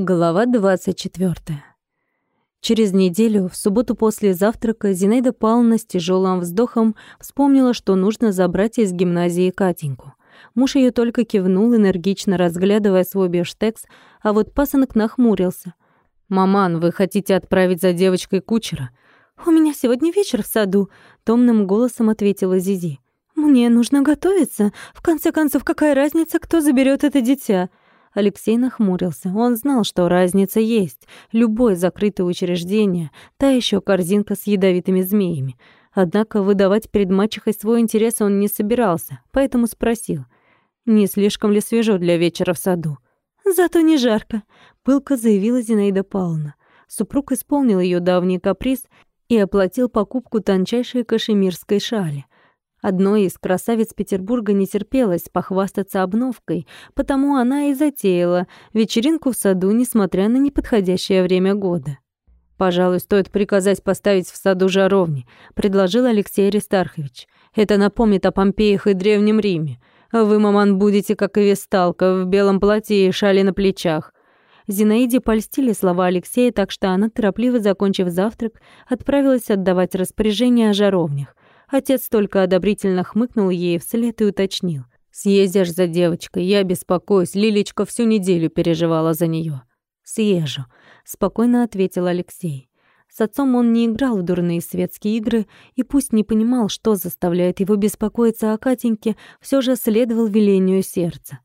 Глава 24. Через неделю, в субботу после завтрака, Зинаида Павловна с тяжелым вздохом вспомнила, что нужно забрать из гимназии Катеньку. Муж ее только кивнул, энергично разглядывая свой бештекс, а вот пасынок нахмурился. «Маман, вы хотите отправить за девочкой кучера?» «У меня сегодня вечер в саду», — томным голосом ответила Зизи. «Мне нужно готовиться. В конце концов, какая разница, кто заберет это дитя?» Алексей нахмурился. Он знал, что разница есть. Любое закрытое учреждение — та еще корзинка с ядовитыми змеями. Однако выдавать перед мачехой свой интерес он не собирался, поэтому спросил, не слишком ли свежо для вечера в саду. «Зато не жарко», — пылко заявила Зинаида Павловна. Супруг исполнил ее давний каприз и оплатил покупку тончайшей кашемирской шали — Одной из красавиц Петербурга не терпелось похвастаться обновкой, потому она и затеяла вечеринку в саду, несмотря на неподходящее время года. «Пожалуй, стоит приказать поставить в саду жаровни», — предложил Алексей Аристархович. «Это напомнит о Помпеях и Древнем Риме. Вы, маман, будете, как и Весталка, в белом платье и шали на плечах». Зинаиде польстили слова Алексея, так что она, торопливо закончив завтрак, отправилась отдавать распоряжение о жаровнях. Отец только одобрительно хмыкнул ей вслед и уточнил. «Съездишь за девочкой, я беспокоюсь, Лилечка всю неделю переживала за нее. «Съезжу», — спокойно ответил Алексей. С отцом он не играл в дурные светские игры, и пусть не понимал, что заставляет его беспокоиться о Катеньке, все же следовал велению сердца.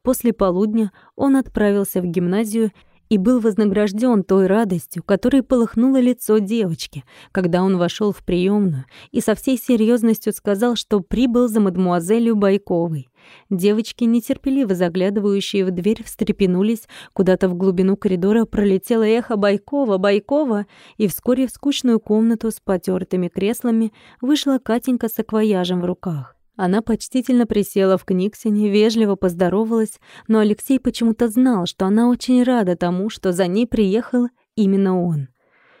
После полудня он отправился в гимназию и был вознагражден той радостью, которой полыхнуло лицо девочки, когда он вошел в приемную и со всей серьезностью сказал, что прибыл за мадмуазелью Байковой. Девочки, нетерпеливо заглядывающие в дверь, встрепенулись, куда-то в глубину коридора пролетело эхо «Байкова! Байкова!» и вскоре в скучную комнату с потертыми креслами вышла Катенька с акваяжем в руках. Она почтительно присела в книгсине, вежливо поздоровалась, но Алексей почему-то знал, что она очень рада тому, что за ней приехал именно он.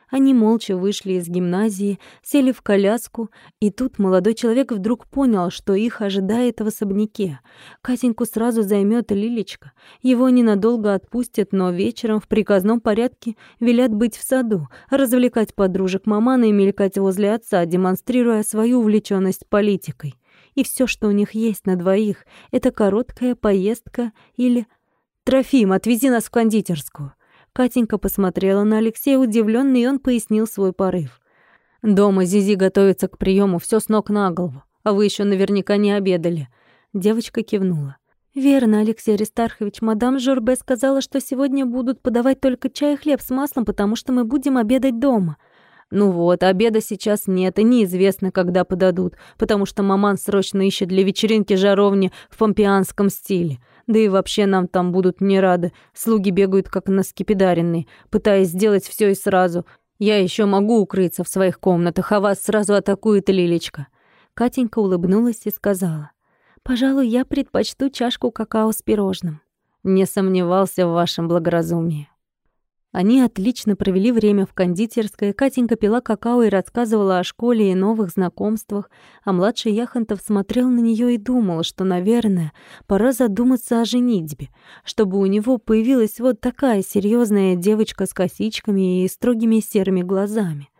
Они молча вышли из гимназии, сели в коляску, и тут молодой человек вдруг понял, что их ожидает в особняке. Катеньку сразу займет Лилечка. Его ненадолго отпустят, но вечером в приказном порядке велят быть в саду, развлекать подружек мамана и мелькать возле отца, демонстрируя свою увлеченность политикой и все, что у них есть на двоих, это короткая поездка или... «Трофим, отвези нас в кондитерскую». Катенька посмотрела на Алексея удивлённо, и он пояснил свой порыв. «Дома Зизи готовится к приему, все с ног на голову, а вы еще наверняка не обедали». Девочка кивнула. «Верно, Алексей Аристархович, мадам Жорбе сказала, что сегодня будут подавать только чай и хлеб с маслом, потому что мы будем обедать дома. Ну вот, обеда сейчас нет, и неизвестно, когда подадут, потому что маман срочно ищет для вечеринки жаровни в помпеанском стиле. Да и вообще нам там будут не рады. Слуги бегают как на скипидаренные, пытаясь сделать все и сразу. Я еще могу укрыться в своих комнатах, а вас сразу атакует Лилечка. Катенька улыбнулась и сказала: "Пожалуй, я предпочту чашку какао с пирожным". Не сомневался в вашем благоразумии. Они отлично провели время в кондитерской. Катенька пила какао и рассказывала о школе и новых знакомствах, а младший Яхонтов смотрел на нее и думал, что, наверное, пора задуматься о женитьбе, чтобы у него появилась вот такая серьезная девочка с косичками и строгими серыми глазами.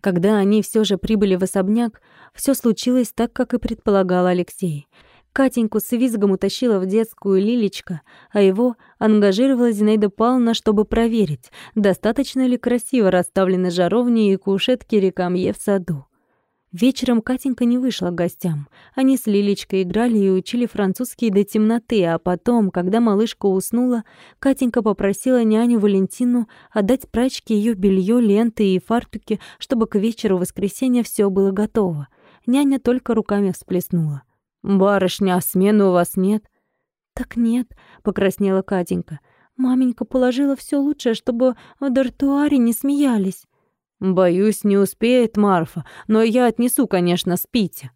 Когда они все же прибыли в особняк, все случилось так, как и предполагал Алексей — Катеньку с визгом утащила в детскую Лилечка, а его ангажировала Зинаида Павловна, чтобы проверить, достаточно ли красиво расставлены жаровни и кушетки рекамье в саду. Вечером Катенька не вышла к гостям. Они с Лилечкой играли и учили французский до темноты, а потом, когда малышка уснула, Катенька попросила няню Валентину отдать прачке ее белье, ленты и фартуки, чтобы к вечеру воскресенья все было готово. Няня только руками всплеснула. «Барышня, а смены у вас нет?» «Так нет», — покраснела Катенька. «Маменька положила все лучшее, чтобы в дартуаре не смеялись». «Боюсь, не успеет Марфа, но я отнесу, конечно, спите».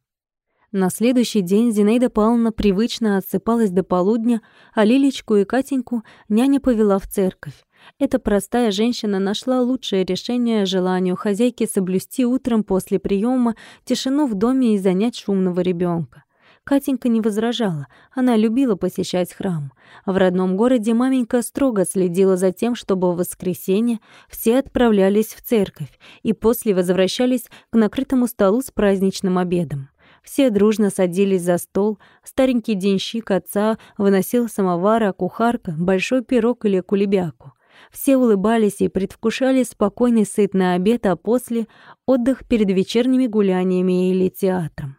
На следующий день Зинаида Павловна привычно отсыпалась до полудня, а Лилечку и Катеньку няня повела в церковь. Эта простая женщина нашла лучшее решение желанию хозяйки соблюсти утром после приема тишину в доме и занять шумного ребенка. Катенька не возражала, она любила посещать храм. В родном городе маменька строго следила за тем, чтобы в воскресенье все отправлялись в церковь и после возвращались к накрытому столу с праздничным обедом. Все дружно садились за стол, старенький денщик отца выносил самовар, а кухарка — большой пирог или кулебяку. Все улыбались и предвкушали спокойный сытный обед, а после — отдых перед вечерними гуляниями или театром.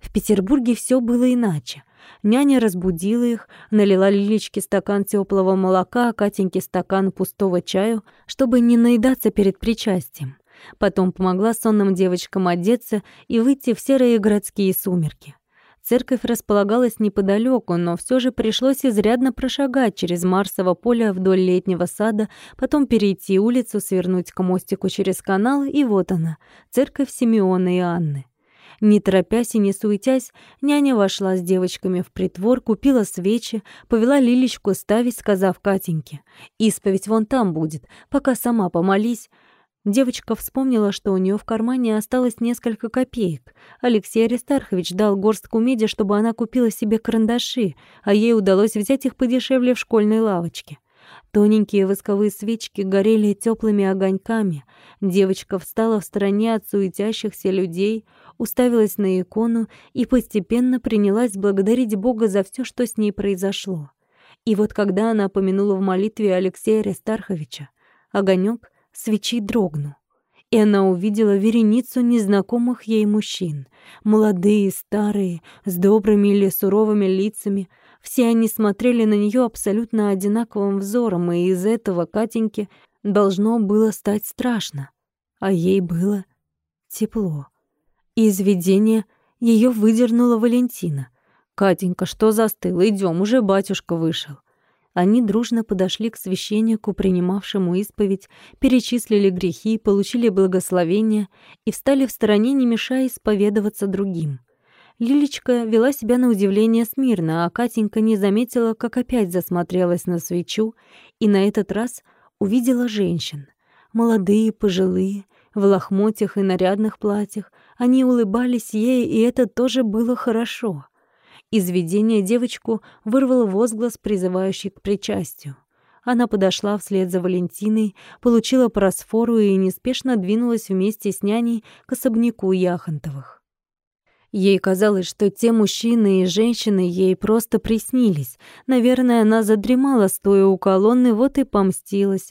В Петербурге все было иначе. Няня разбудила их, налила Лилечке стакан теплого молока, а Катеньке стакан пустого чаю, чтобы не наедаться перед причастием. Потом помогла сонным девочкам одеться и выйти в серые городские сумерки. Церковь располагалась неподалеку, но все же пришлось изрядно прошагать через Марсово поле вдоль летнего сада, потом перейти улицу, свернуть к мостику через канал, и вот она, церковь Симеона и Анны. Не торопясь и не суетясь, няня вошла с девочками в притвор, купила свечи, повела Лилечку ставить, сказав Катеньке, «Исповедь вон там будет, пока сама помолись». Девочка вспомнила, что у нее в кармане осталось несколько копеек. Алексей Аристархович дал горстку меди, чтобы она купила себе карандаши, а ей удалось взять их подешевле в школьной лавочке. Тоненькие восковые свечки горели теплыми огоньками. Девочка встала в стороне от суетящихся людей, уставилась на икону и постепенно принялась благодарить Бога за все, что с ней произошло. И вот когда она помянула в молитве Алексея Аристарховича, огонек свечи дрогнул, и она увидела вереницу незнакомых ей мужчин, молодые, старые, с добрыми или суровыми лицами. Все они смотрели на нее абсолютно одинаковым взором, и из этого Катеньке должно было стать страшно, а ей было тепло. Из видения ее выдернула Валентина. «Катенька, что застыл? Идем, уже батюшка вышел». Они дружно подошли к священнику, принимавшему исповедь, перечислили грехи, получили благословение и встали в стороне, не мешая исповедоваться другим. Лилечка вела себя на удивление смирно, а Катенька не заметила, как опять засмотрелась на свечу и на этот раз увидела женщин. Молодые, пожилые, в лохмотьях и нарядных платьях. Они улыбались ей, и это тоже было хорошо — из видения девочку вырвал возглас, призывающий к причастию. Она подошла вслед за Валентиной, получила просфору и неспешно двинулась вместе с няней к особняку Яхонтовых. Ей казалось, что те мужчины и женщины ей просто приснились. Наверное, она задремала, стоя у колонны, вот и помстилась.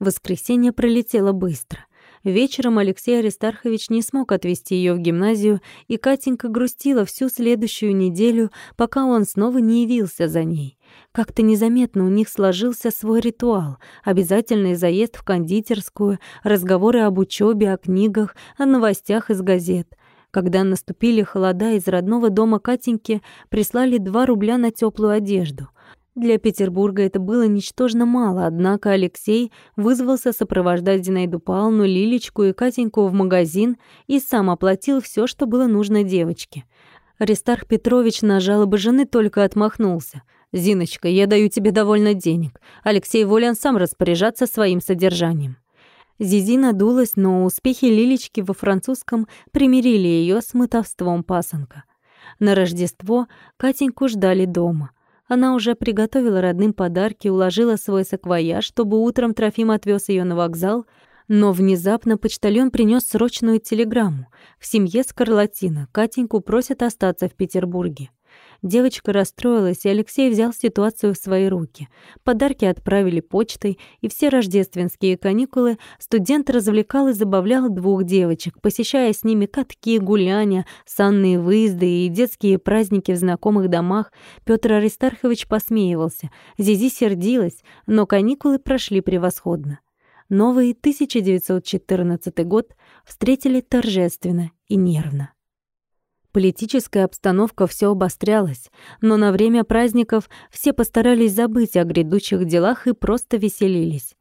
Воскресенье пролетело быстро. Вечером Алексей Аристархович не смог отвезти ее в гимназию, и Катенька грустила всю следующую неделю, пока он снова не явился за ней. Как-то незаметно у них сложился свой ритуал. Обязательный заезд в кондитерскую, разговоры об учебе, о книгах, о новостях из газет. Когда наступили холода, из родного дома Катеньки прислали 2 рубля на теплую одежду. Для Петербурга это было ничтожно мало, однако Алексей вызвался сопровождать Зинаиду Павловну, Лилечку и Катеньку в магазин и сам оплатил все, что было нужно девочке. Аристарх Петрович на жалобы жены только отмахнулся. «Зиночка, я даю тебе довольно денег. Алексей волен сам распоряжаться своим содержанием». Зизи надулась, но успехи Лилечки во французском примирили ее с мытовством пасынка. На Рождество Катеньку ждали дома. Она уже приготовила родным подарки, уложила свой саквояж, чтобы утром Трофим отвез ее на вокзал, но внезапно почтальон принес срочную телеграмму. В семье Скарлатина Катеньку просят остаться в Петербурге. Девочка расстроилась, и Алексей взял ситуацию в свои руки. Подарки отправили почтой, и все рождественские каникулы студент развлекал и забавлял двух девочек, посещая с ними катки, гуляния, санные выезды и детские праздники в знакомых домах. Петр Аристархович посмеивался, Зизи сердилась, но каникулы прошли превосходно. Новый 1914 год встретили торжественно и нервно. Политическая обстановка все обострялась, но на время праздников все постарались забыть о грядущих делах и просто веселились.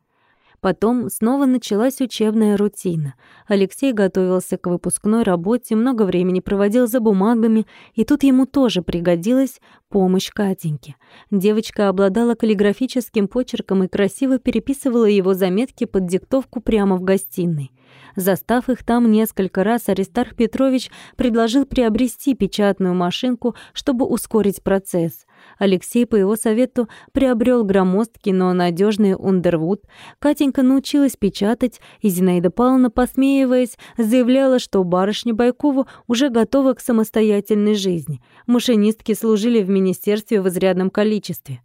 Потом снова началась учебная рутина. Алексей готовился к выпускной работе, много времени проводил за бумагами, и тут ему тоже пригодилась помощь Катеньки. Девочка обладала каллиграфическим почерком и красиво переписывала его заметки под диктовку прямо в гостиной. Застав их там несколько раз, Аристарх Петрович предложил приобрести печатную машинку, чтобы ускорить процесс. Алексей по его совету приобрел громоздкий, но надежный Ундервуд. Катенька научилась печатать, и Зинаида Павловна, посмеиваясь, заявляла, что барышня Байкову уже готова к самостоятельной жизни. Машинистки служили в министерстве в изрядном количестве.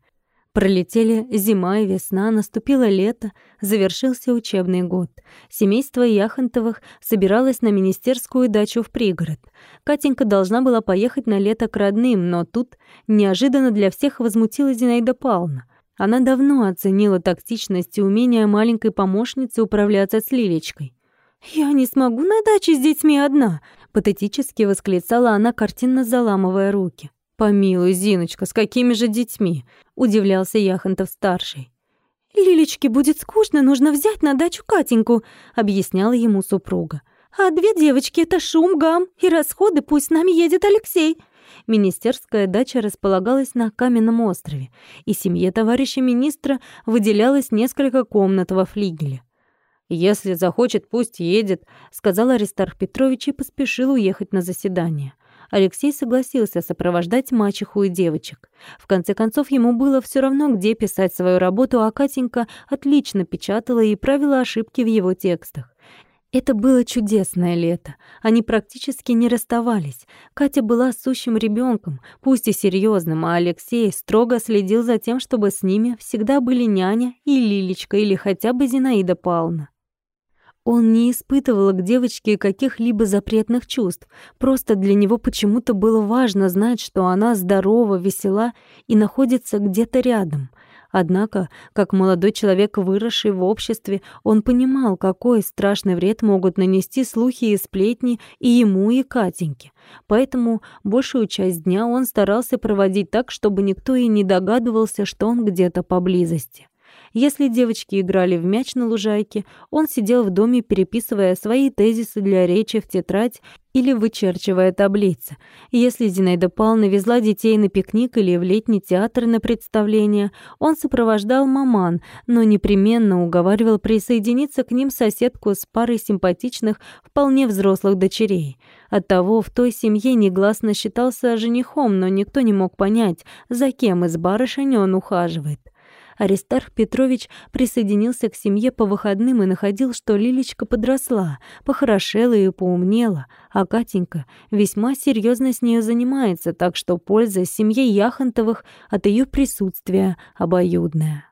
Пролетели зима и весна, наступило лето, завершился учебный год. Семейство Яхонтовых собиралось на министерскую дачу в пригород. Катенька должна была поехать на лето к родным, но тут неожиданно для всех возмутила Зинаида Павловна. Она давно оценила тактичность и умение маленькой помощницы управляться с Лилечкой. «Я не смогу на даче с детьми одна!» — патетически восклицала она, картинно заламывая руки. «Помилуй, Зиночка, с какими же детьми?» — удивлялся Яхонтов-старший. «Лилечке будет скучно, нужно взять на дачу Катеньку», — объясняла ему супруга. «А две девочки — это шум, гам и расходы, пусть с нами едет Алексей». Министерская дача располагалась на каменном острове, и семье товарища министра выделялось несколько комнат во флигеле. «Если захочет, пусть едет», — сказал Аристарх Петрович и поспешил уехать на заседание. Алексей согласился сопровождать мачеху и девочек. В конце концов, ему было все равно, где писать свою работу, а Катенька отлично печатала и правила ошибки в его текстах. Это было чудесное лето. Они практически не расставались. Катя была сущим ребенком, пусть и серьезным, а Алексей строго следил за тем, чтобы с ними всегда были няня и Лилечка или хотя бы Зинаида Павловна. Он не испытывал к девочке каких-либо запретных чувств. Просто для него почему-то было важно знать, что она здорова, весела и находится где-то рядом. Однако, как молодой человек, выросший в обществе, он понимал, какой страшный вред могут нанести слухи и сплетни и ему, и Катеньке. Поэтому большую часть дня он старался проводить так, чтобы никто и не догадывался, что он где-то поблизости. Если девочки играли в мяч на лужайке, он сидел в доме, переписывая свои тезисы для речи в тетрадь или вычерчивая таблицы. Если Зинаида Павловна везла детей на пикник или в летний театр на представление, он сопровождал маман, но непременно уговаривал присоединиться к ним соседку с парой симпатичных, вполне взрослых дочерей. Оттого в той семье негласно считался женихом, но никто не мог понять, за кем из барышень он ухаживает. Аристарх Петрович присоединился к семье по выходным и находил, что Лилечка подросла, похорошела и поумнела, а Катенька весьма серьезно с ней занимается, так что польза семье Яхонтовых от ее присутствия обоюдная.